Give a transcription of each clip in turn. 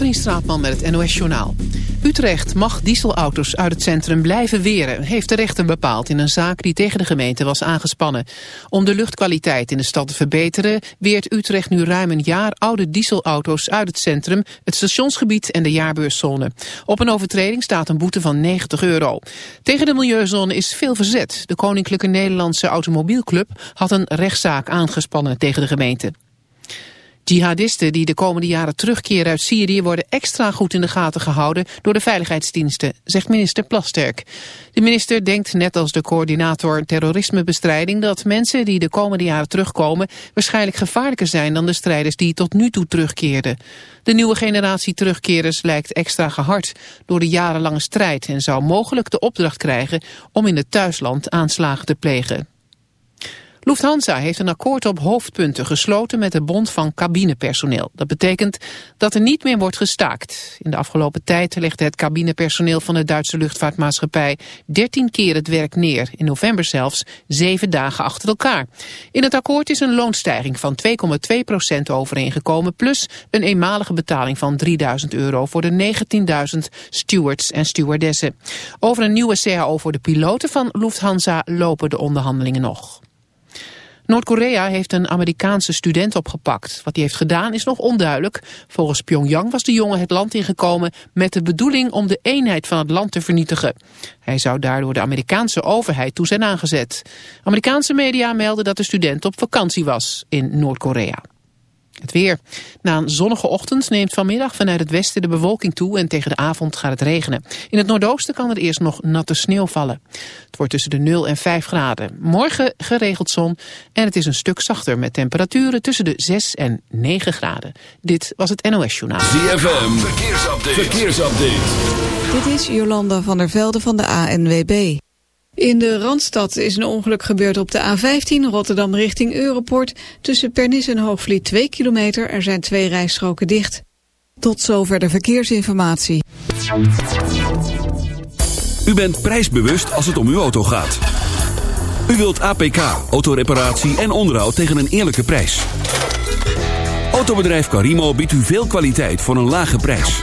Katrien Straatman met het NOS-journaal. Utrecht mag dieselauto's uit het centrum blijven weren, heeft de rechter bepaald in een zaak die tegen de gemeente was aangespannen. Om de luchtkwaliteit in de stad te verbeteren, weert Utrecht nu ruim een jaar oude dieselauto's uit het centrum, het stationsgebied en de jaarbeurszone. Op een overtreding staat een boete van 90 euro. Tegen de milieuzone is veel verzet. De Koninklijke Nederlandse Automobielclub had een rechtszaak aangespannen tegen de gemeente. Jihadisten die de komende jaren terugkeren uit Syrië worden extra goed in de gaten gehouden door de veiligheidsdiensten, zegt minister Plasterk. De minister denkt net als de coördinator terrorismebestrijding dat mensen die de komende jaren terugkomen waarschijnlijk gevaarlijker zijn dan de strijders die tot nu toe terugkeerden. De nieuwe generatie terugkerers lijkt extra gehard door de jarenlange strijd en zou mogelijk de opdracht krijgen om in het thuisland aanslagen te plegen. Lufthansa heeft een akkoord op hoofdpunten gesloten met de bond van cabinepersoneel. Dat betekent dat er niet meer wordt gestaakt. In de afgelopen tijd legde het cabinepersoneel van de Duitse luchtvaartmaatschappij 13 keer het werk neer. In november zelfs zeven dagen achter elkaar. In het akkoord is een loonstijging van 2,2 procent overeengekomen... plus een eenmalige betaling van 3000 euro voor de 19.000 stewards en stewardessen. Over een nieuwe CAO voor de piloten van Lufthansa lopen de onderhandelingen nog. Noord-Korea heeft een Amerikaanse student opgepakt. Wat hij heeft gedaan is nog onduidelijk. Volgens Pyongyang was de jongen het land ingekomen met de bedoeling om de eenheid van het land te vernietigen. Hij zou daardoor de Amerikaanse overheid toe zijn aangezet. Amerikaanse media melden dat de student op vakantie was in Noord-Korea. Het weer. Na een zonnige ochtend neemt vanmiddag vanuit het westen de bewolking toe en tegen de avond gaat het regenen. In het noordoosten kan er eerst nog natte sneeuw vallen. Het wordt tussen de 0 en 5 graden. Morgen geregeld zon en het is een stuk zachter met temperaturen tussen de 6 en 9 graden. Dit was het NOS Journaal. ZFM. Verkeersupdate. Verkeersupdate. Dit is Jolanda van der Velde van de ANWB. In de Randstad is een ongeluk gebeurd op de A15 Rotterdam richting Europort. Tussen Pernis en Hoogvliet 2 kilometer. Er zijn twee rijstroken dicht. Tot zover de verkeersinformatie. U bent prijsbewust als het om uw auto gaat. U wilt APK, autoreparatie en onderhoud tegen een eerlijke prijs. Autobedrijf Carimo biedt u veel kwaliteit voor een lage prijs.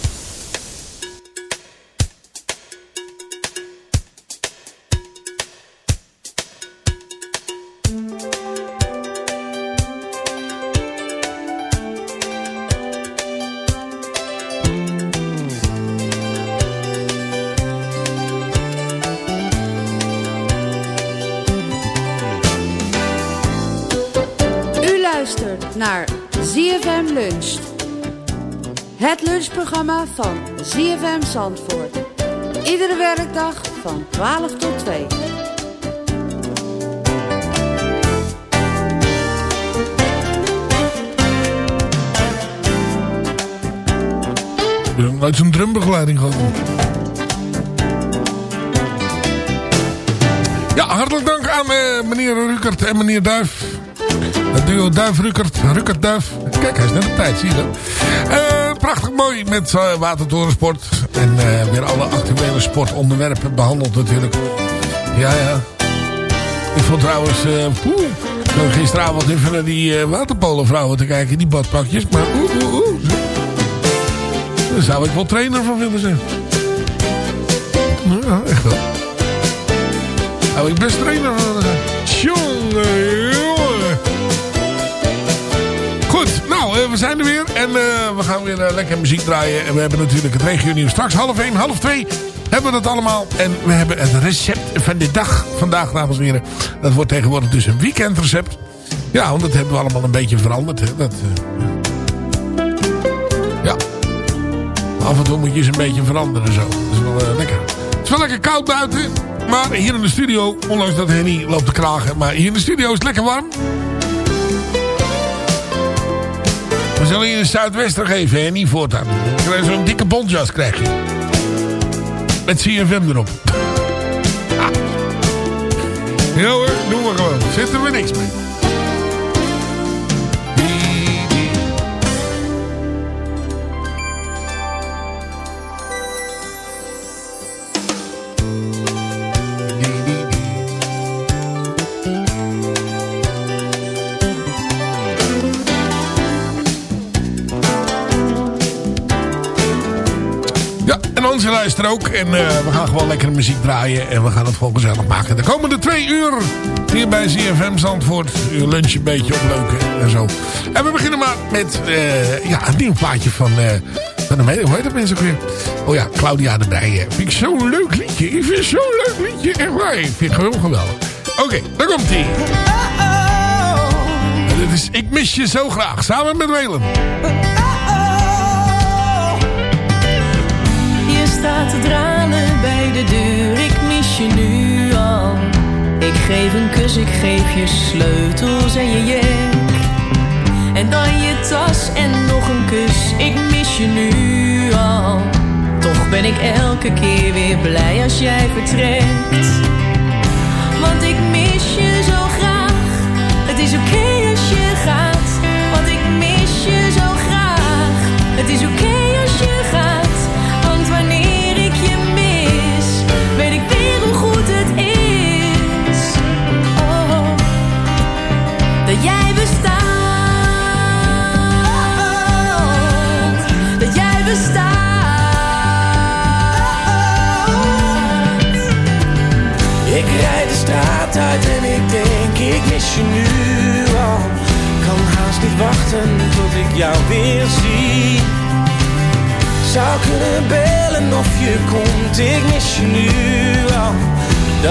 Lunchprogramma van ZFM Zandvoort. Iedere werkdag van 12 tot 2. We hebben nooit zo'n drumbegeleiding gehad. Ja, hartelijk dank aan eh, meneer Rukert en meneer Duif. Het duo Duif-Rukert, Rukert-Duif. Kijk, hij is net op tijd, zie je? Eh, prachtig mooi met uh, Watertorensport. En uh, weer alle actuele sportonderwerpen behandeld natuurlijk. Ja, ja. Ik vond trouwens... Uh, poeh, gisteravond even naar die waterpolenvrouwen te kijken. Die badpakjes. Maar oeh, oeh, oeh. Daar zou ik wel trainer van willen zijn. Ja, echt wel. Zou ik best trainer van willen zijn. Tjonge. Goed, nou, uh, we zijn er weer. En uh, we gaan weer uh, lekker muziek draaien. En we hebben natuurlijk het regio nieuws. Straks half één, half twee hebben we dat allemaal. En we hebben het recept van de dag vandaag, dames en heren. Dat wordt tegenwoordig dus een weekendrecept. Ja, want dat hebben we allemaal een beetje veranderd. Hè. Dat, ja. Af en toe moet je eens een beetje veranderen zo. Dat is wel lekker. Het is wel lekker koud buiten. Maar hier in de studio, ondanks dat Henny loopt te kragen. Maar hier in de studio is het lekker warm. Zullen je een zuidwester geven, Henny, voortaan. Je krijgt zo'n dikke bontjas, krijg je. Met CFM erop. Ja hoor, doen we gewoon. Zitten we niks mee. Onze luister ook. En uh, we gaan gewoon lekker muziek draaien. En we gaan het gewoon gezellig maken. De komende twee uur hier bij ZFM Zandvoort. Uw lunch een beetje opleuken en zo. En we beginnen maar met uh, ja, een nieuw plaatje van... Uh, van de hoe heet dat mensen ook weer? Oh ja, Claudia de Breij. Vind ik zo'n leuk liedje. Ik vind zo'n leuk liedje. Echt waar. Ik vind het gewoon geweldig. Oké, okay, daar komt ie. Dit is Ik mis je zo graag. Samen met Welen. Staat te tranen bij de deur, ik mis je nu al. Ik geef een kus, ik geef je sleutels en je jek. En dan je tas en nog een kus, ik mis je nu al. Toch ben ik elke keer weer blij als jij vertrekt. Want ik mis je zo graag, het is oké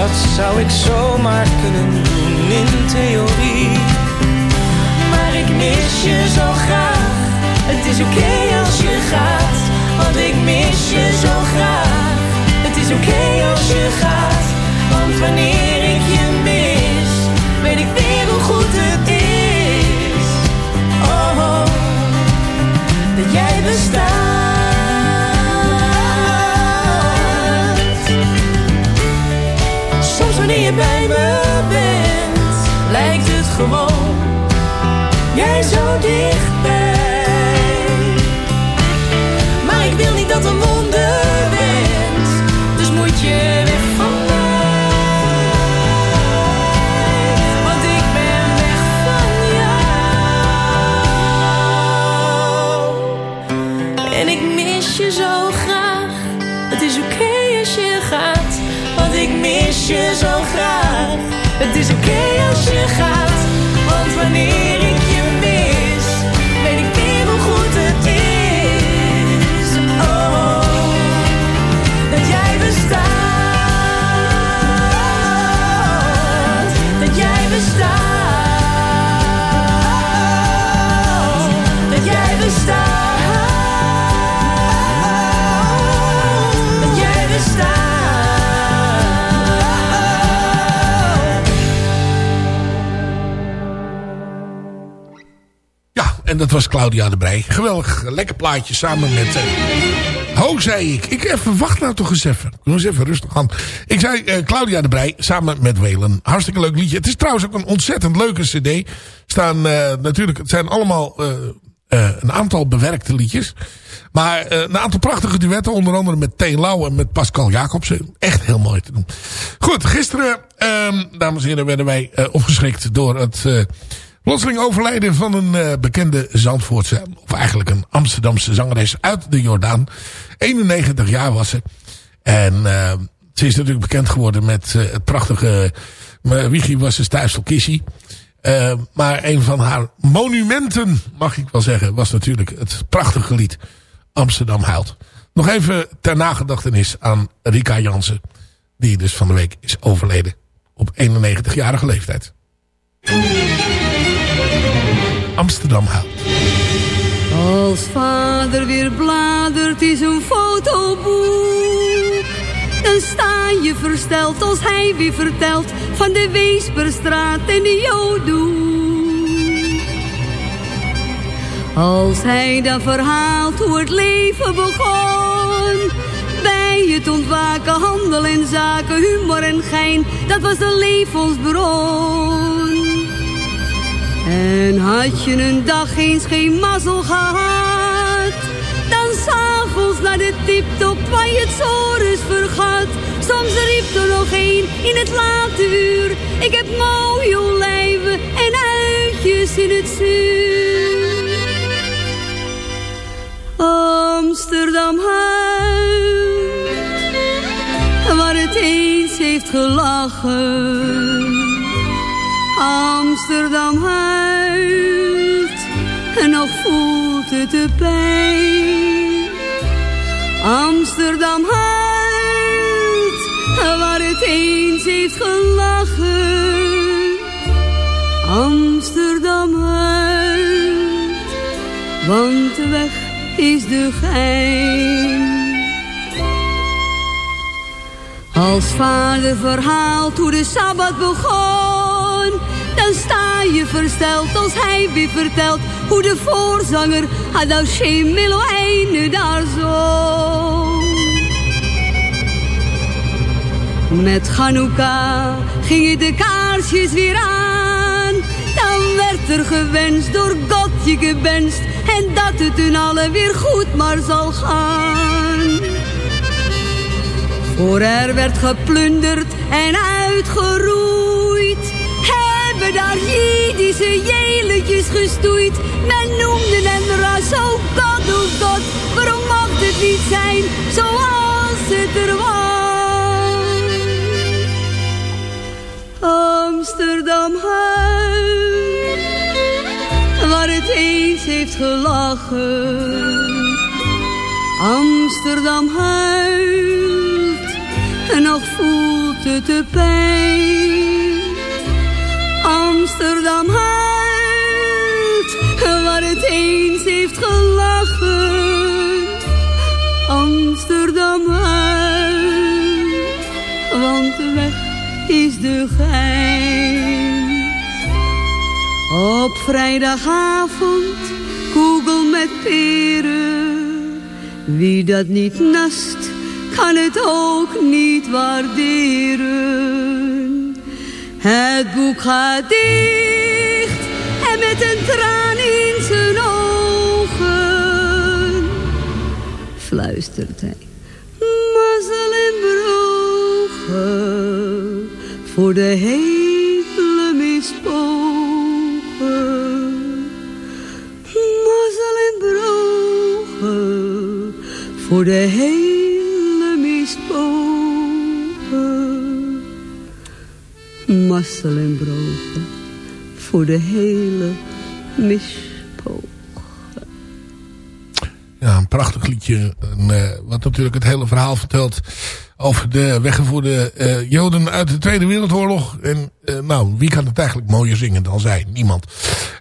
Dat zou ik zomaar kunnen doen in theorie ik mis je zo graag. Het is oké als je gaat, want ik mis je zo graag. Het is oké als je gaat, want wanneer zo dichtbij. Dat was Claudia de Brij. Geweldig, lekker plaatje samen met... Uh, Ho, zei ik. Ik even, wacht nou toch eens even. Doe eens even rustig aan. Ik zei Claudia de Brij samen met Welen. Hartstikke leuk liedje. Het is trouwens ook een ontzettend leuke cd. Staan natuurlijk, het zijn allemaal eh, een aantal bewerkte liedjes. Maar eh, een aantal prachtige duetten. Onder andere met Teen Lauw en met Pascal Jacobsen. Echt heel mooi te doen. Goed, gisteren, ehm, dames en heren, werden wij eh, opgeschrikt door het eh, plotseling overlijden van een eh, bekende Zandvoortse, of eigenlijk een Amsterdamse zangeres uit de Jordaan. 91 jaar was ze. En eh, ze is natuurlijk bekend geworden met eh, het prachtige Wiegie was een Stijfsel Kissie. Maar een van haar monumenten, mag ik wel zeggen, was natuurlijk het prachtige lied Amsterdam huilt. Nog even ter nagedachtenis aan Rika Jansen, die dus van de week is overleden op 91-jarige leeftijd. Amsterdam huilt. Als vader weer bladert in zo'n fotoboek Dan sta je versteld als hij weer vertelt Van de Weesperstraat en de Jodoe Als hij dan verhaalt hoe het leven begon Bij het ontwaken, handel en zaken, humor en gein Dat was de levensbron en had je een dag eens geen mazzel gehad, dan s'avonds naar de tiptop waar je het zores vergat. Soms riep er nog een in het late uur, ik heb mooie olijven en uitjes in het zuur. Amsterdam huis, waar het eens heeft gelachen. Amsterdam huilt en nog voelt het de pijn. Amsterdam huilt waar het eens heeft gelachen. Amsterdam huilt, want de weg is de gein. Als vader verhaalt hoe de Sabbat begon dan sta je versteld als hij weer vertelt hoe de voorzanger Adauche Meloïne daar zong. Met Chanukka gingen de kaarsjes weer aan. Dan werd er gewenst door God je gewenst. En dat het hun allen weer goed maar zal gaan. Voor er werd geplunderd en uitgeroeid hebben daar Jiddische jeletjes gestoeid. Men noemde hem ras, oh god. Waarom mocht het niet zijn zoals het er was? Amsterdam huis, waar het eens heeft gelachen. Amsterdam huilt, en nog voelt het de pijn. Amsterdam huilt, waar het eens heeft gelachen. Amsterdam huilt, want de weg is de gein. Op vrijdagavond, koegel met peren. Wie dat niet nast, kan het ook niet waarderen. Het boek gaat dicht en met een traan in zijn ogen fluistert hij. Mazzel en brogen voor de hele mispogen. Mazzel en brogen voor de hele massel en brogen voor de hele mispoog. Ja, een prachtig liedje. En, uh, wat natuurlijk het hele verhaal vertelt over de weggevoerde uh, Joden uit de Tweede Wereldoorlog. En uh, nou, wie kan het eigenlijk mooier zingen dan zij? Niemand.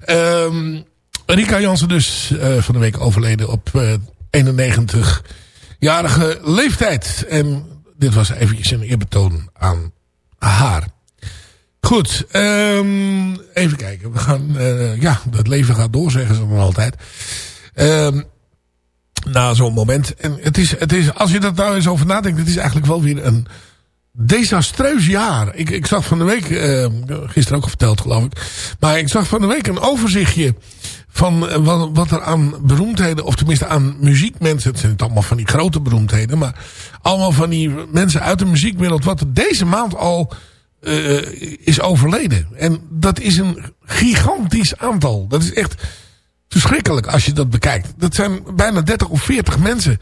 Um, Rika Jansen dus van de week overleden op 91-jarige leeftijd. En dit was eventjes een eerbetoon aan haar. Goed, um, even kijken. We gaan, uh, ja, het leven gaat door, zeggen ze dan altijd. Um, na zo'n moment. En het is, het is, als je dat nou eens over nadenkt, het is eigenlijk wel weer een desastreus jaar. Ik, ik zag van de week, uh, gisteren ook al verteld geloof ik. Maar ik zag van de week een overzichtje van eh, wat, wat er aan beroemdheden, of tenminste aan muziekmensen, het zijn niet allemaal van die grote beroemdheden, maar allemaal van die mensen uit de muziekwereld, wat er deze maand al uh, is overleden. En dat is een gigantisch aantal. Dat is echt verschrikkelijk als je dat bekijkt. Dat zijn bijna 30 of 40 mensen.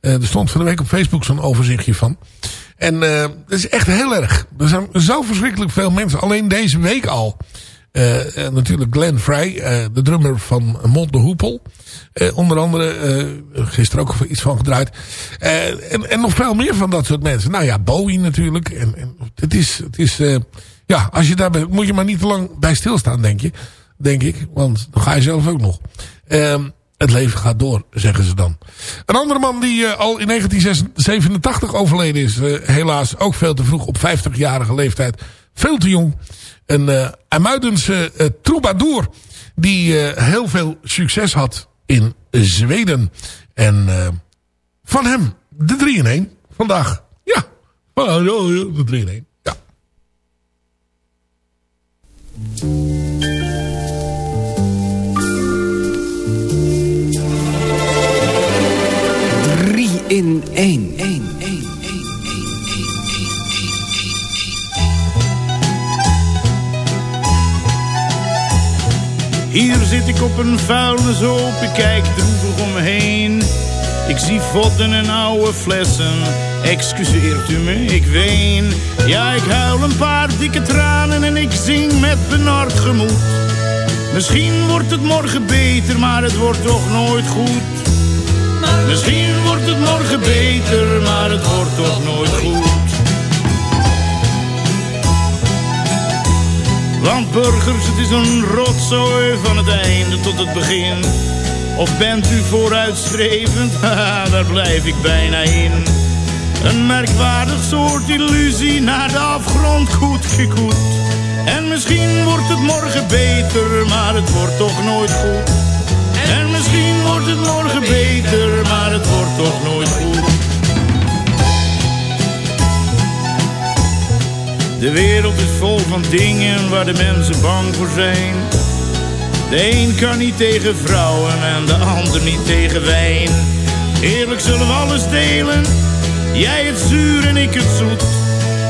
Uh, er stond van de week op Facebook zo'n overzichtje van. En uh, dat is echt heel erg. Er zijn zo verschrikkelijk veel mensen. Alleen deze week al. Uh, natuurlijk Glenn Frey, de drummer van Mont de Hoepel. onder andere, gisteren ook iets van gedraaid. En, en, nog veel meer van dat soort mensen. Nou ja, Bowie natuurlijk. En, en het is, het is ja, als je daar moet je maar niet te lang bij stilstaan, denk je. Denk ik, want dan ga je zelf ook nog. Uh, het leven gaat door, zeggen ze dan. Een andere man die al in 1987 overleden is. Helaas ook veel te vroeg op 50-jarige leeftijd. Veel te jong. Een uh, Amuidense troubadour. Die heel veel succes had in Zweden. En van hem de 3 in 1 vandaag. Ja, de 3 in 1. Ja. in één. Hier zit ik op een vuilnishoop, ik kijk droevig om me heen. Ik zie vodden en oude flessen, excuseert u me, ik ween. Ja, ik huil een paar dikke tranen en ik zing met benard gemoed. Misschien wordt het morgen beter, maar het wordt toch nooit goed. Misschien wordt het morgen beter, maar het wordt toch nooit goed. Want burgers, het is een rotzooi van het einde tot het begin. Of bent u vooruitstrevend? Haha, daar blijf ik bijna in. Een merkwaardig soort illusie naar de afgrond goed gekoet. En misschien wordt het morgen beter, maar het wordt toch nooit goed. En misschien wordt het morgen beter, maar het wordt toch nooit goed. De wereld is vol van dingen waar de mensen bang voor zijn. De een kan niet tegen vrouwen en de ander niet tegen wijn. Eerlijk zullen we alles delen, jij het zuur en ik het zoet.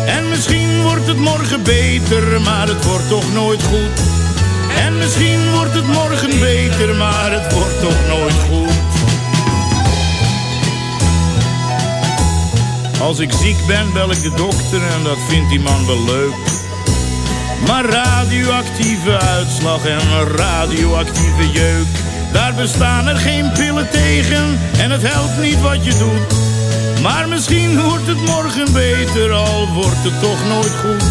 En misschien wordt het morgen beter, maar het wordt toch nooit goed. En misschien wordt het morgen beter, maar het wordt toch nooit goed. Als ik ziek ben, bel ik de dokter en dat vindt die man wel leuk. Maar radioactieve uitslag en radioactieve jeuk. Daar bestaan er geen pillen tegen en het helpt niet wat je doet. Maar misschien wordt het morgen beter, al wordt het toch nooit goed.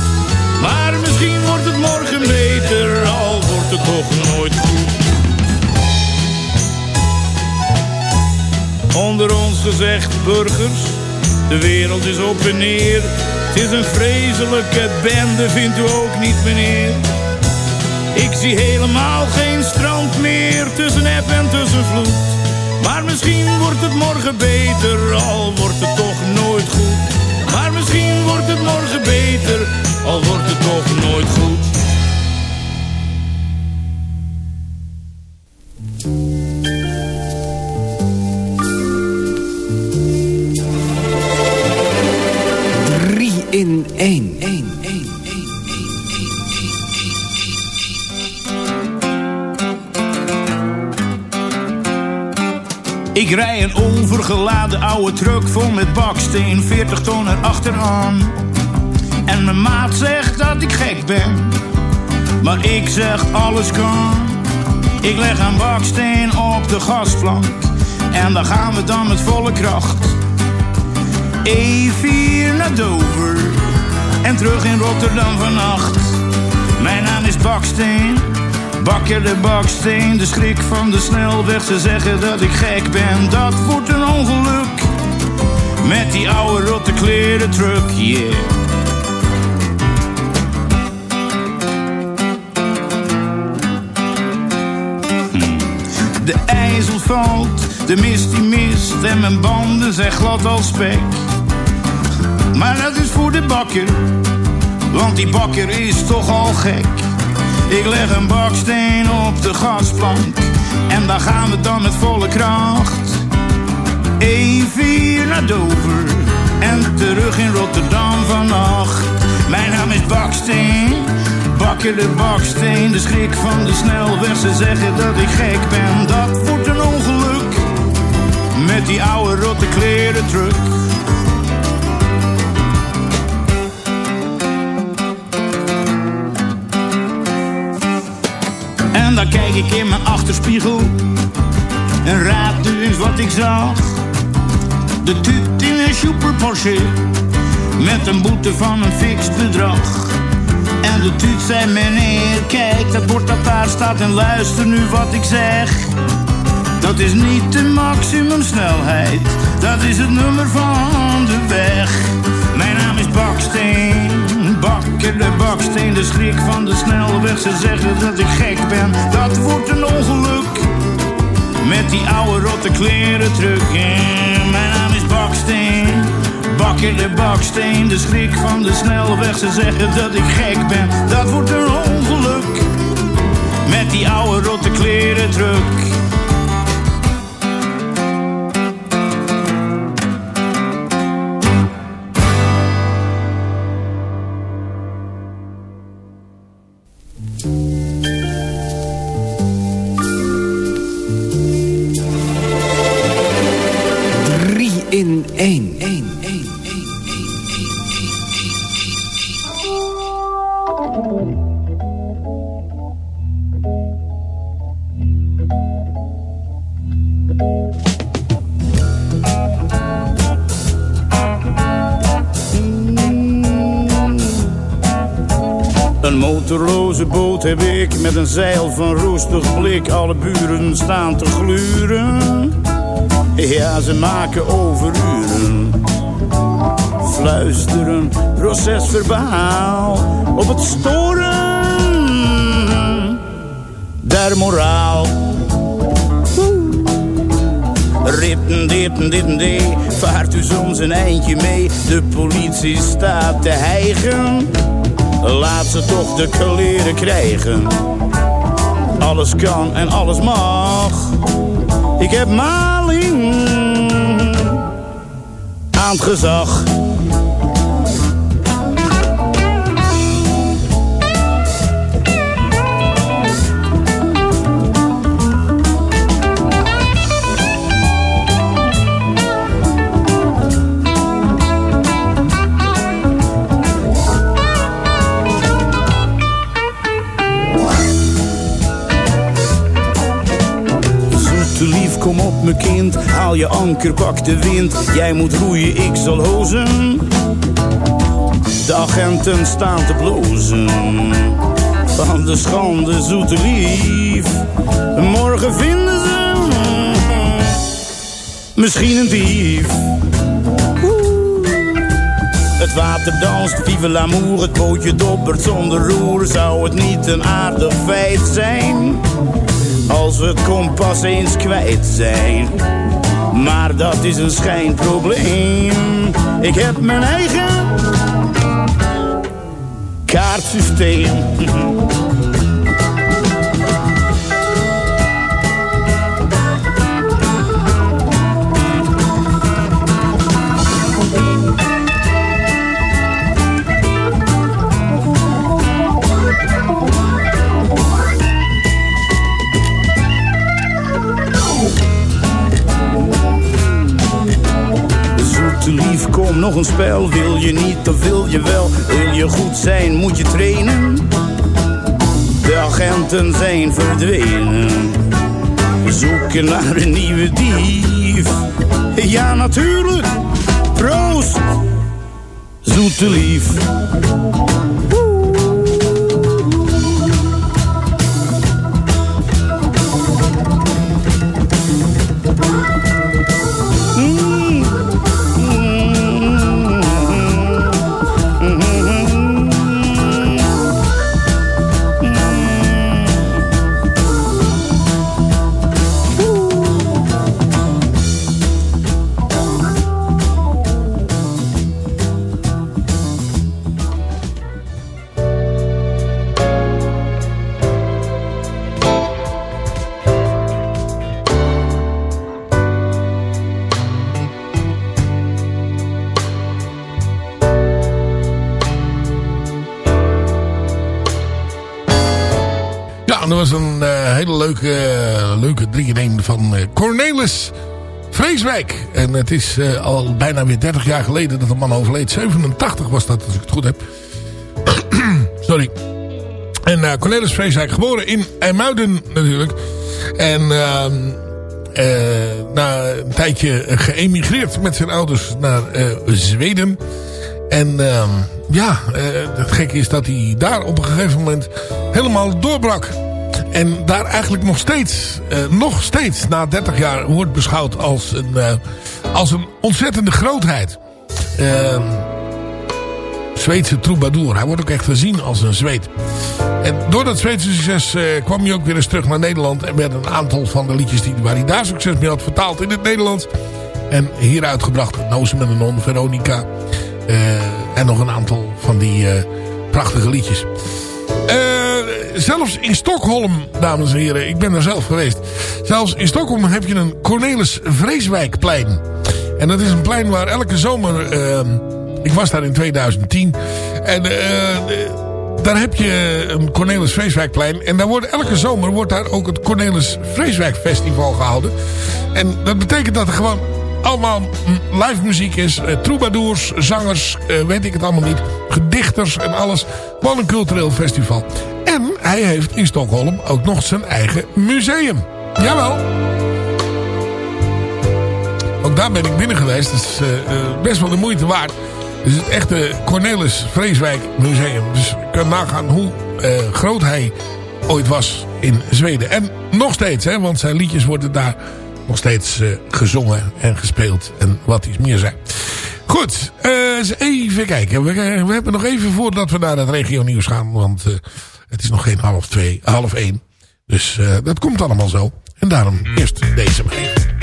Maar misschien wordt het morgen beter, al wordt het toch nooit goed. Onder ons gezegd, burgers, de wereld is op en neer. Het is een vreselijke bende, vindt u ook niet, meneer? Ik zie helemaal geen strand meer tussen app en tussen vloed. Maar misschien wordt het morgen beter, al wordt het toch nooit goed. Maar misschien wordt het morgen beter, al wordt het toch nooit goed. In één. Ik rij een overgeladen oude truck vol met baksteen, 40 ton erachteraan. En mijn maat zegt dat ik gek ben, maar ik zeg alles kan. Ik leg een baksteen op de gasplank en dan gaan we dan met volle kracht. E4 en terug in Rotterdam vannacht. Mijn naam is Baksteen Bakker de baksteen, de schrik van de snelweg. Ze zeggen dat ik gek ben, dat wordt een ongeluk. Met die oude rotte kleren truck, yeah. Hm. De ijzel valt, de mist die mist en mijn banden zijn glad als spek. Maar dat is voor de bakker, want die bakker is toch al gek. Ik leg een baksteen op de gasplank En daar gaan we dan met volle kracht. Even naar Dover en terug in Rotterdam vannacht. Mijn naam is Baksteen, bakker de Baksteen. De schrik van de snelweg, ze zeggen dat ik gek ben. Dat wordt een ongeluk met die oude rotte kleren truck. En dan kijk ik in mijn achterspiegel en raad nu eens wat ik zag. De tuut in een super Porsche met een boete van een fix bedrag. En de tuut zei meneer, kijk dat bord dat daar staat en luister nu wat ik zeg. Dat is niet de maximumsnelheid, dat is het nummer van de weg. Mijn naam is Baksteen, bakker de Baksteen, de schrik van de snelweg. Ze zeggen dat ik gek ben, dat wordt een ongeluk. Met die oude rotte kleren terug. Mijn naam is Baksteen, bakker de Baksteen, de schrik van de snelweg. Ze zeggen dat ik gek ben, dat wordt een ongeluk. Met die oude rotte kleren terug. Met een zeil van roestig blik. Alle buren staan te gluren. Ja, ze maken overuren. Fluisteren, procesverbaal. Op het storen der moraal. Ritten, ditten, ditten, dee. Vaart u soms een eindje mee. De politie staat te hijgen. Laat ze toch de kleren krijgen. Alles kan en alles mag. Ik heb maling aan het gezag. Kind, haal je anker, pak de wind. Jij moet roeien, ik zal hozen. De agenten staan te blozen. Van de schande, zoete lief. Morgen vinden ze misschien een dief. Het water danst, vive l'amour, het bootje dobbert zonder roer. Zou het niet een aardig feit zijn? Als we het kompas eens kwijt zijn. Maar dat is een schijnprobleem. Ik heb mijn eigen kaartsysteem. nog een spel. Wil je niet of wil je wel? Wil je goed zijn, moet je trainen. De agenten zijn verdwenen. Zoeken naar een nieuwe dief. Ja, natuurlijk. Proost. Zoete lief. Hele leuke, leuke 3-in-1 van eh, Cornelis Vreeswijk. En het is eh, al bijna weer 30 jaar geleden dat de man overleed. 87 was dat, als ik het goed heb. Sorry. En eh, Cornelis Vreeswijk, geboren in IJmuiden natuurlijk. En ehm, eh, na een tijdje geëmigreerd met zijn ouders naar Zweden. En ehm, ja, het gekke is dat hij daar op een gegeven moment helemaal doorbrak. En daar eigenlijk nog steeds, eh, nog steeds na 30 jaar wordt beschouwd als een, eh, als een ontzettende grootheid. Ehm Zweedse troubadour. Hij wordt ook echt gezien als een Zweed. En door dat Zweedse succes eh, kwam hij ook weer eens terug naar Nederland. En werd een aantal van de liedjes die, waar hij daar succes mee had vertaald in het Nederlands. En hier uitgebracht. Nozen met een non, Veronica. en nog een aantal van die prachtige liedjes. Eh, zelfs in Stockholm, dames en heren. Ik ben er zelf geweest. Zelfs in Stockholm heb je een Cornelis Vreeswijkplein. En dat is een plein waar elke zomer... ehm, ik was daar in 2010. En eh, eh, daar heb je een Cornelis Vreeswijkplein. En daar wordt, elke zomer wordt daar ook het Cornelis Vreeswijk Festival gehouden. En dat betekent dat er gewoon allemaal live muziek is. Eh, troubadours, zangers, eh, weet ik het allemaal niet. Gedichters en alles. Gewoon een cultureel festival. Hij heeft in Stockholm ook nog zijn eigen museum. Jawel. Ook daar ben ik binnen geweest. Dat is eh, eh, best wel de moeite waard. Het is het echte Cornelis Vreeswijk Museum. Dus je kan nagaan hoe eh, groot hij ooit was in Zweden. En nog steeds, hè, want zijn liedjes worden daar nog steeds gezongen en gespeeld. En wat iets meer zijn. Goed, eens even kijken. We, we hebben nog even voordat we naar het regio nieuws gaan. Want het is nog geen half twee, half één. Dus eh, dat komt allemaal zo. En daarom eerst deze even.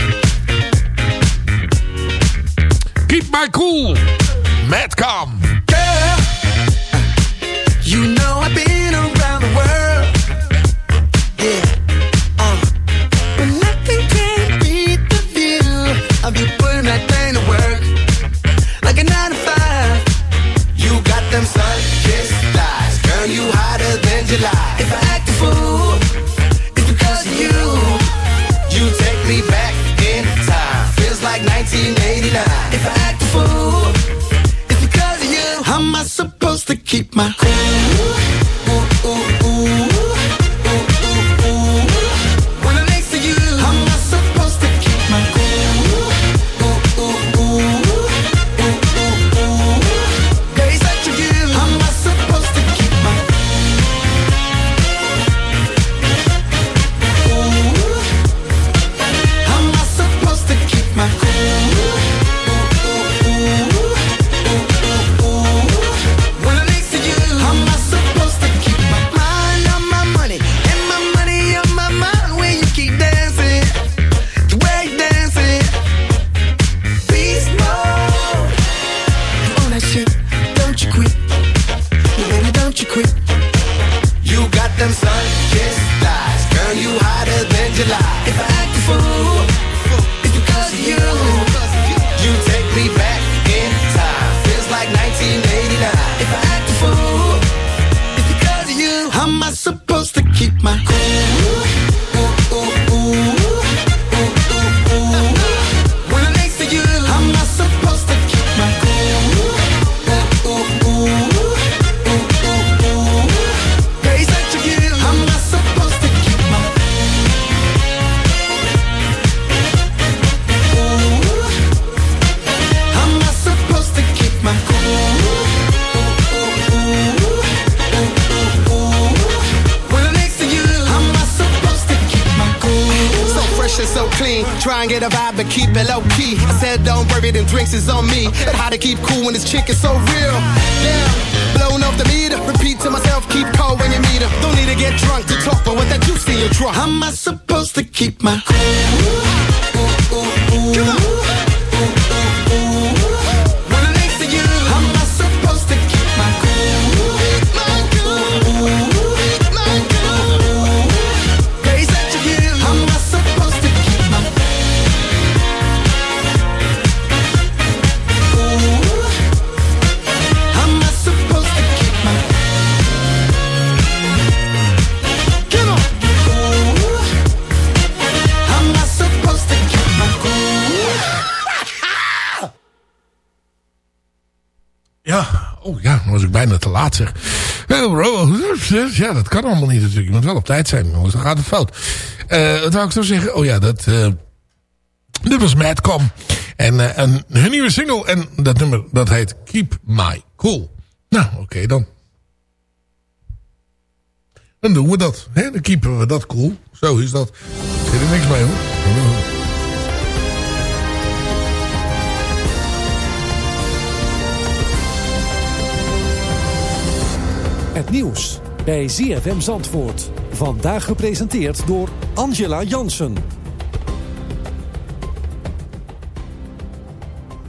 Keep my cool. Madcom. My bijna te laat zeg. Ja, dat kan allemaal niet natuurlijk. Je moet wel op tijd zijn, anders dan gaat het fout. Uh, wat wou ik zo zeggen? Oh ja, dat, uh, dit was Madcom. En, uh, hun nieuwe single, en dat nummer, dat heet Keep My Cool. Nou, oké dan. Dan doen we dat. Hè? Dan keepen we dat cool. Zo is dat. Zit er niks mee hoor. Het nieuws bij ZFM Zandvoort. Vandaag gepresenteerd door Angela Jansen.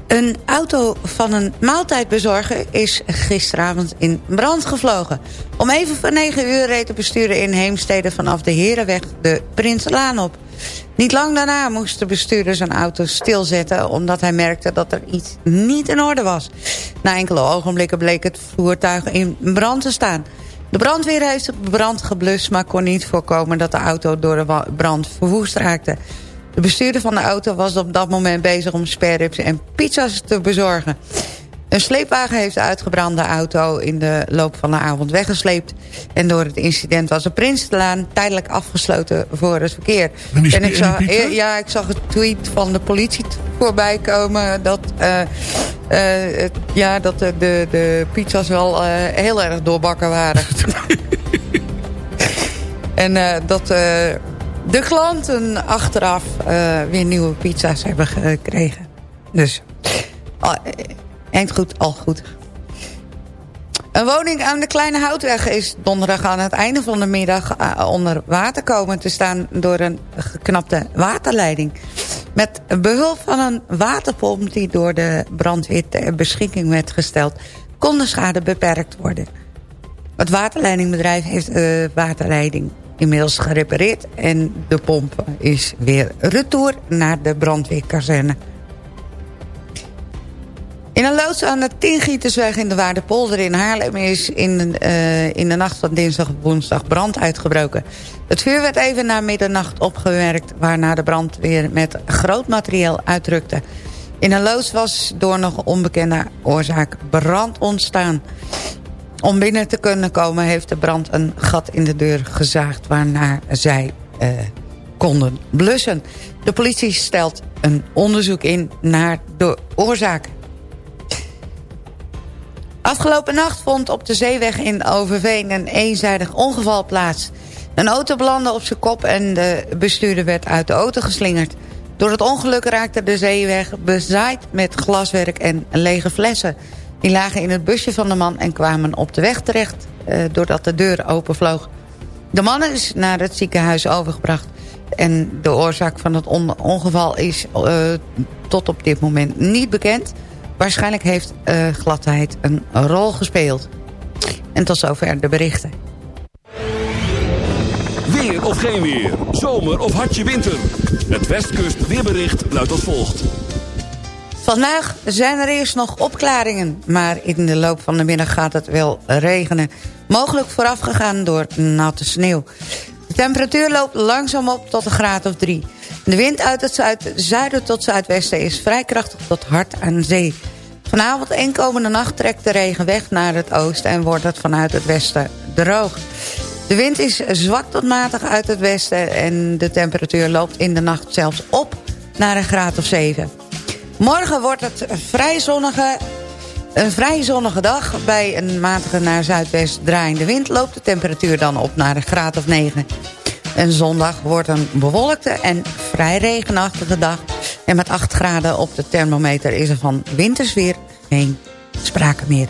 Een auto van een maaltijdbezorger is gisteravond in brand gevlogen. Om even voor 9 uur reed de bestuurder in Heemstede vanaf de Herenweg de Prinsenlaan op. Niet lang daarna moest de bestuurder zijn auto stilzetten... omdat hij merkte dat er iets niet in orde was. Na enkele ogenblikken bleek het voertuig in brand te staan. De brandweer heeft de brand geblust... maar kon niet voorkomen dat de auto door de brand verwoest raakte. De bestuurder van de auto was op dat moment bezig om sperrips en pizza's te bezorgen. Een sleepwagen heeft de uitgebrande auto in de loop van de avond weggesleept. En door het incident was de Prinsenlaan tijdelijk afgesloten voor het verkeer. En, ik zag, ja, ik zag een tweet van de politie voorbij komen dat, uh, uh, ja, dat de, de, de pizza's wel uh, heel erg doorbakken waren. en dat de klanten achteraf weer nieuwe pizza's hebben gekregen. Dus... Eind goed, al goed. Een woning aan de Kleine Houtweg is donderdag aan het einde van de middag eh, onder water komen te staan door een geknapte waterleiding. Met behulp van een waterpomp die door de brandweer ter beschikking werd gesteld, kon de schade beperkt worden. Het waterleidingbedrijf heeft de waterleiding inmiddels gerepareerd en de pomp is weer retour naar de brandweerkazerne. In een loods aan de Tiengietersweg in de Waardepolder in Haarlem... is in, uh, in de nacht van dinsdag op woensdag brand uitgebroken. Het vuur werd even na middernacht opgewerkt... waarna de brand weer met groot materieel uitrukte. In een loods was door nog onbekende oorzaak brand ontstaan. Om binnen te kunnen komen heeft de brand een gat in de deur gezaagd... waarna zij uh, konden blussen. De politie stelt een onderzoek in naar de oorzaak. Afgelopen nacht vond op de zeeweg in Overveen een eenzijdig ongeval plaats. Een auto belandde op zijn kop en de bestuurder werd uit de auto geslingerd. Door het ongeluk raakte de zeeweg bezaaid met glaswerk en lege flessen. Die lagen in het busje van de man en kwamen op de weg terecht... Eh, doordat de deur openvloog. De man is naar het ziekenhuis overgebracht... en de oorzaak van het ongeval is uh, tot op dit moment niet bekend... Waarschijnlijk heeft uh, gladheid een rol gespeeld. En tot zover de berichten. Weer of geen weer, zomer of hartje winter. Het Westkust weerbericht luidt als volgt. Vandaag zijn er eerst nog opklaringen, maar in de loop van de middag gaat het wel regenen. Mogelijk voorafgegaan door natte sneeuw. De temperatuur loopt langzaam op tot een graad of drie. De wind uit het zuid zuiden tot zuidwesten is vrij krachtig tot hard aan zee. Vanavond en komende nacht trekt de regen weg naar het oosten... en wordt het vanuit het westen droog. De wind is zwak tot matig uit het westen... en de temperatuur loopt in de nacht zelfs op naar een graad of 7. Morgen wordt het vrij zonnige, een vrij zonnige dag. Bij een matige naar zuidwest draaiende wind... loopt de temperatuur dan op naar een graad of 9. En zondag wordt een bewolkte en vrij regenachtige dag. En met 8 graden op de thermometer is er van wintersweer geen sprake meer.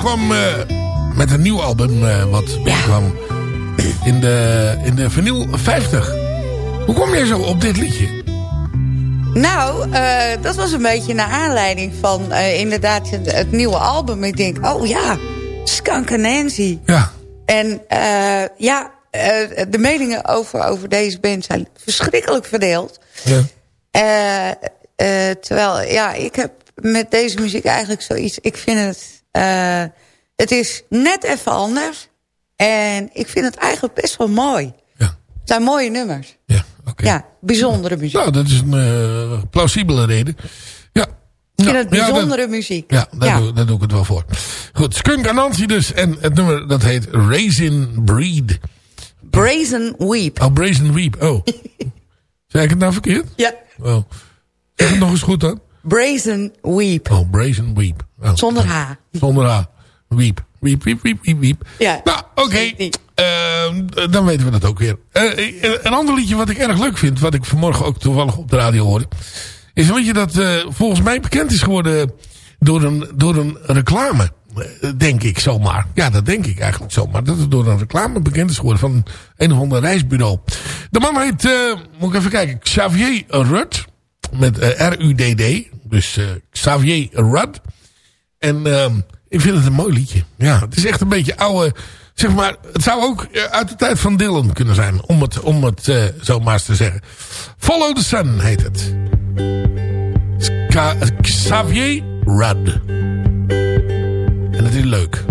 Uitkwam eh, met een nieuw album. eh, wat kwam in de, in de vinyl 50. Hoe kom jij zo op dit liedje? Nou, eh, dat was een beetje naar aanleiding van inderdaad het, het nieuwe album. Ik denk, oh ja, Skunk and Nancy. Ja. En ja, de meningen over, over deze band zijn verschrikkelijk verdeeld. Ja. Terwijl, ja, ik heb met deze muziek eigenlijk zoiets... Ik vind het... eh, het is net even anders. En ik vind het eigenlijk best wel mooi. Het zijn mooie nummers. Ja, bijzondere muziek. Nou, dat is een eh, plausibele reden. Ja. Ik vind Ja, het ja, bijzondere muziek. Ja, daar, Doe, daar doe ik het wel voor. Goed, Skunk Nancy dus. En het nummer dat heet Raisin Breed. Brazen Weep. Oh, Brazen Weep. Oh. Zeg ik het nou verkeerd? Ja. Oh. Zeg het nog eens goed dan? Brazen Weep. Oh, Brazen Weep. Oh. Zonder H. Zonder H. Weep. Weep, weep, weep, weep, weep. Ja. Nou, oké. Ehm, dan weten we dat ook weer. Eh, eh, een ander liedje wat ik erg leuk vind... wat ik vanmorgen ook toevallig op de radio hoorde... is een liedje dat eh, volgens mij bekend is geworden... door een, door een reclame. eh, Denk ik zomaar. Ja, dat denk ik eigenlijk zomaar. Dat het door een reclame bekend is geworden van een of ander reisbureau. De man heet, eh, moet ik even kijken, Xavier Rudd. Met eh, R-U-D-D. Dus eh, Xavier Rudd. En ehm, ik vind het een mooi liedje. Ja, het is echt een beetje oude... Zeg maar, het zou ook eh, uit de tijd van Dylan kunnen zijn. Om het, om het zo maar eens te zeggen. Follow the Sun heet het. Xavier Rudd. En het is leuk.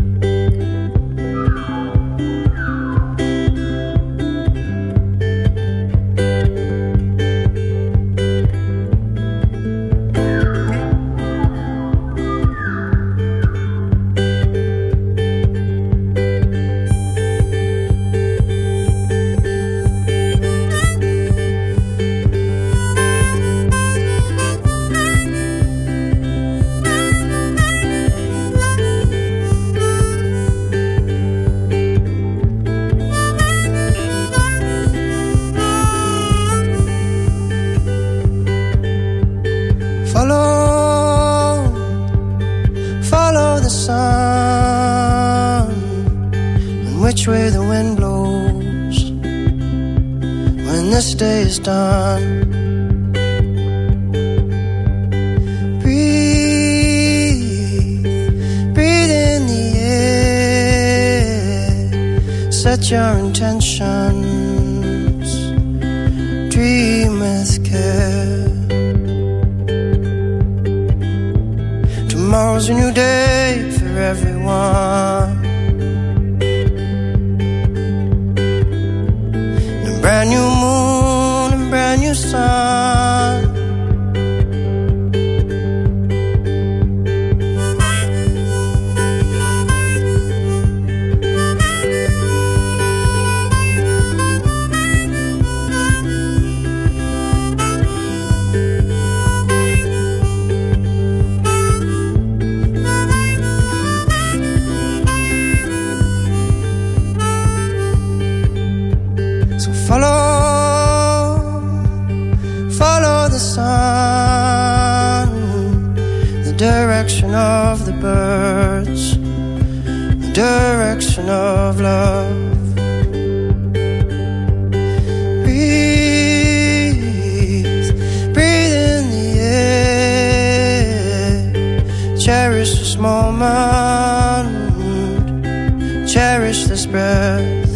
This breath.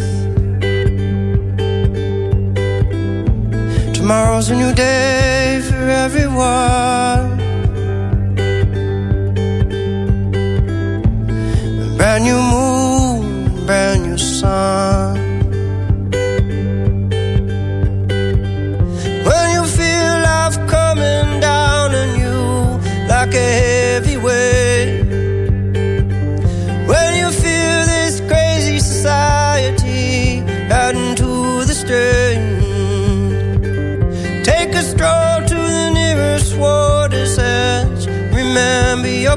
Tomorrow's a new day for everyone.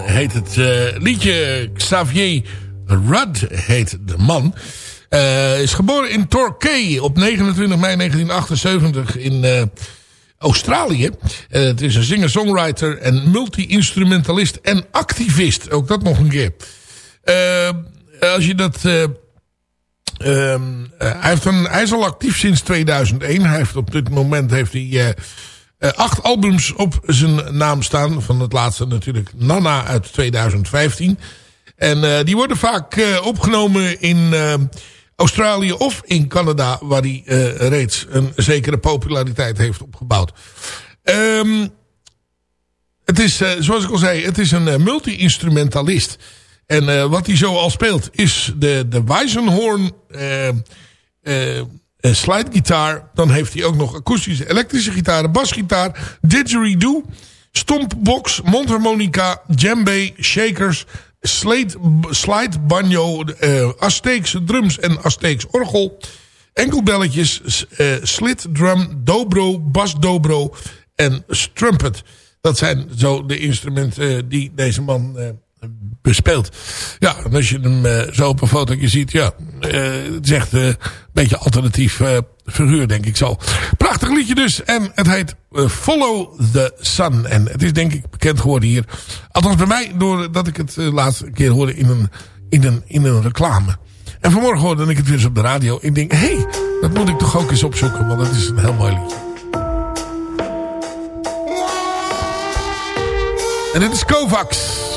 Heet het eh, liedje. Xavier Rudd heet de man. Eh, is geboren in Torquay op 29 mei 1978 in eh, Australië. Het is een singer-songwriter en multi-instrumentalist en activist. Ook dat nog een keer. Als je dat... eh, ehm, eh, hij, heeft hij is al actief sinds 2001. Hij heeft op dit moment heeft hij, eh, acht albums op zijn naam staan. Van het laatste natuurlijk Nana uit 2015. En eh, die worden vaak eh, opgenomen in Australië of in Canada... waar hij reeds een zekere populariteit heeft opgebouwd. Ehm het is, zoals ik al zei, het is een multi-instrumentalist. En wat hij zo al speelt is de, de Weizenhoorn eh, slidegitaar. Dan heeft hij ook nog akoestische elektrische gitaren, basgitaar, didgeridoo, stompbox, mondharmonica, djembe, shakers, slate, slide banjo, eh Azteekse drums en Azteeks orgel. Enkelbelletjes, eh, slit drum, dobro, bas dobro en strumpet. Dat zijn zo de instrumenten die deze man bespeelt. Ja, en als je hem eh, zo op een fotootje ziet, ja, eh, het is echt eh, een beetje alternatief figuur, denk ik zo. Prachtig liedje dus, en het heet Follow the Sun. En het is denk ik bekend geworden hier, althans bij mij, doordat ik het de laatste keer hoorde in een, in, een, in een reclame. En vanmorgen hoorde ik het weer eens op de radio. Ik denk, hé, hey, dat moet ik toch ook eens opzoeken, want dat is een heel mooi liedje. En dit is Kovacs.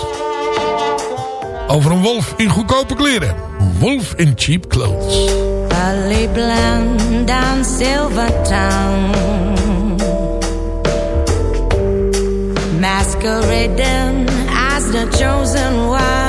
Over een wolf in goedkope kleren. Wolf in cheap clothes. Valley blend down Silvertown Masquerading as the chosen one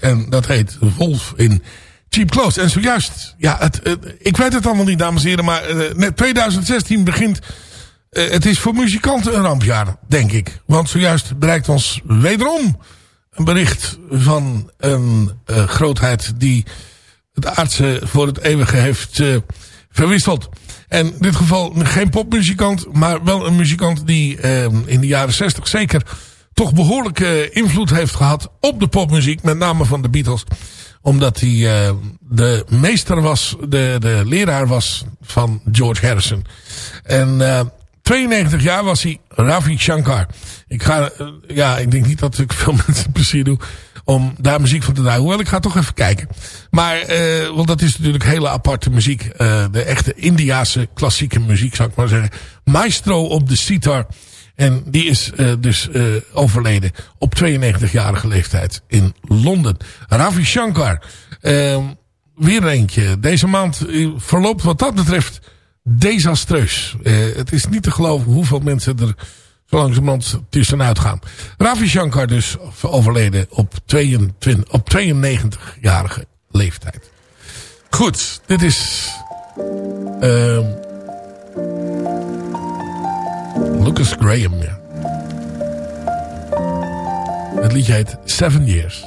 En dat heet Wolf in Cheap Clothes. En zojuist, ja, het, ik weet het allemaal niet, dames en heren. Maar uh, net 2016 begint... Uh, het is voor muzikanten een rampjaar, denk ik. Want zojuist bereikt ons wederom een bericht van een grootheid die het aardse voor het eeuwige heeft verwisseld. En in dit geval geen popmuzikant, maar wel een muzikant die in de jaren 60 zeker toch behoorlijke invloed heeft gehad op de popmuziek. Met name van de Beatles. Omdat hij uh, de meester was, de, de leraar was van George Harrison. En uh, 92 jaar was hij Ravi Shankar. Ik ga, ja, ik denk niet dat ik veel mensen plezier doe om daar muziek van te draaien. Hoewel, ik ga toch even kijken. Maar, uh, want dat is natuurlijk hele aparte muziek. Uh, de echte Indiase klassieke muziek, zou ik maar zeggen. Maestro op de sitar. En die is uh, dus overleden op 92-jarige leeftijd in Londen. Ravi Shankar. weer eentje. Deze maand verloopt wat dat betreft desastreus. het is niet te geloven hoeveel mensen er zo langzamerhand tussenuit gaan. Ravi Shankar dus overleden op, 22, op 92-jarige leeftijd. Goed, dit is... Lucas Graham, ja. Het liedje heet Seven Years.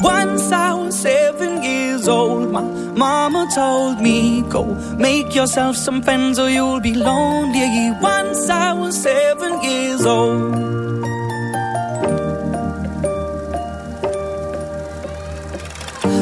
Once I was seven years old, my mama told me, Go make yourself some friends or you'll be lonely. Once I was seven years old.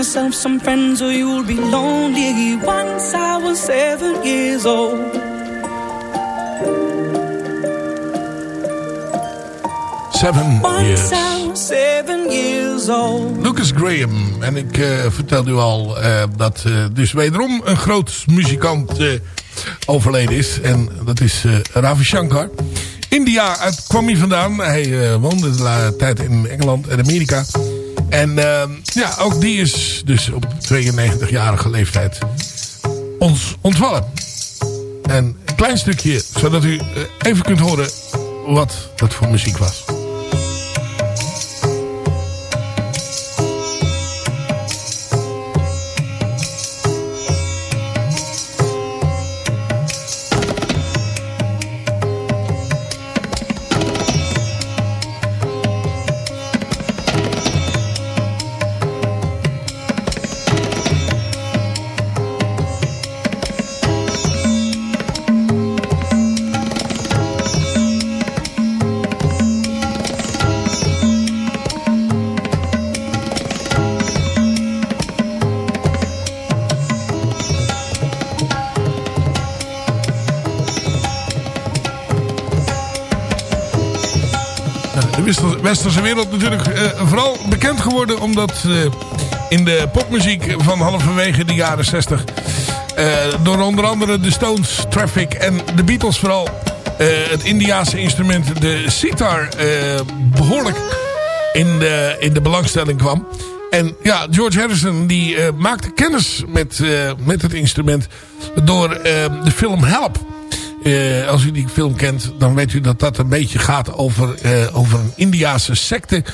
yourself some friends or you'll be lonely. Once I was seven years old. Seven Once years. I was seven years old. Lucas Graham. En ik uh, vertelde u al uh, dat uh, dus wederom een groot muzikant overleden is. En dat is Ravi Shankar. India uit, kwam hij vandaan. Hij woonde de tijd in Engeland en Amerika. En ja, ook die is dus op 92-jarige leeftijd ons ontvallen. En een klein stukje, zodat u even kunt horen wat dat voor muziek was. Westerse wereld natuurlijk uh, vooral bekend geworden... omdat uh, in de popmuziek van halverwege de jaren 60... Uh, door onder andere de Stones, Traffic en de Beatles vooral... het Indiaanse instrument, de sitar, behoorlijk in de, in de belangstelling kwam. En ja, George Harrison die maakte kennis met, met het instrument door de film Help... Uh, als u die film kent, dan weet u dat dat een beetje gaat over, uh, over een Indiase secte.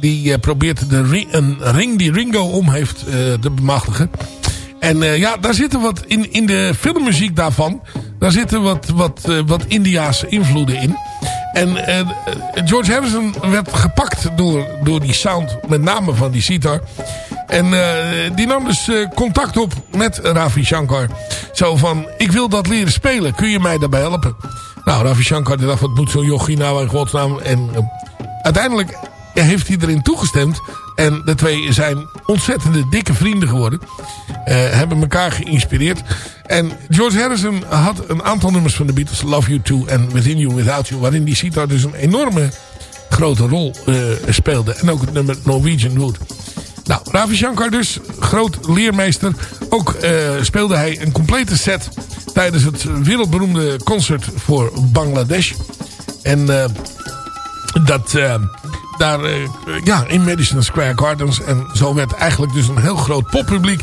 Die uh, probeert de een ring die Ringo om heeft te bemachtigen. En ja, daar zitten wat in, in de filmmuziek daarvan. Daar zitten wat, wat, wat Indiase invloeden in. En George Harrison werd gepakt door, door die sound, met name van die sitar. En uh, die nam dus uh, contact op met Ravi Shankar. Zo van, ik wil dat leren spelen. Kun je mij daarbij helpen? Nou, Ravi Shankar dacht, wat moet zo'n yogi nou in godsnaam? En uh, uiteindelijk heeft hij erin toegestemd. En de twee zijn ontzettende dikke vrienden geworden. hebben elkaar geïnspireerd. En George Harrison had een aantal nummers van de Beatles. Love You Too en Within You Without You. Waarin die sitar dus een enorme grote rol speelde. En ook het nummer Norwegian Wood. Nou, Ravi Shankar dus, groot leermeester. Ook uh, speelde hij een complete set tijdens het wereldberoemde concert voor Bangladesh. En uh, dat uh, daar, ja, in Madison Square Gardens. En zo werd eigenlijk dus een heel groot poppubliek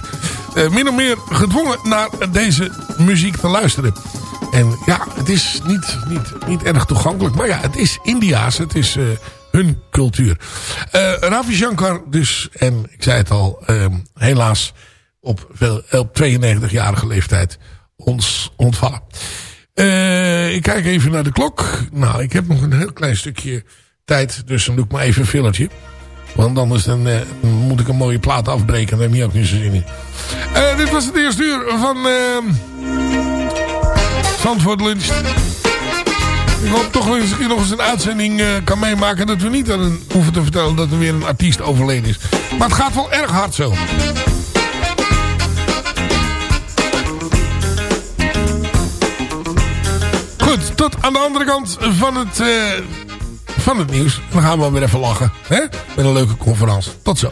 min of meer gedwongen naar deze muziek te luisteren. En ja, het is niet, niet, niet erg toegankelijk. Maar ja, het is Indiaas. Het is hun cultuur. Uh, Ravi Shankar dus, en ik zei het al, uh, helaas op, veel, op 92-jarige leeftijd ons ontvallen. Uh, ik kijk even naar de klok. Nou, ik heb nog een heel klein stukje tijd, dus dan doe ik maar even een fillertje. Want anders dan, uh, moet ik een mooie plaat afbreken. Daar heb ik ook niet zo zin in. Dit was het eerste uur van uh, Zandvoort Lunch. Ik hoop toch dat ik nog eens een uitzending uh, kan meemaken... dat we niet aan hoeven te vertellen dat er weer een artiest overleden is. Maar het gaat wel erg hard zo. Goed, tot aan de andere kant van het, uh, van het nieuws. Dan gaan we weer even lachen. Hè? Met een leuke conferentie. Tot zo.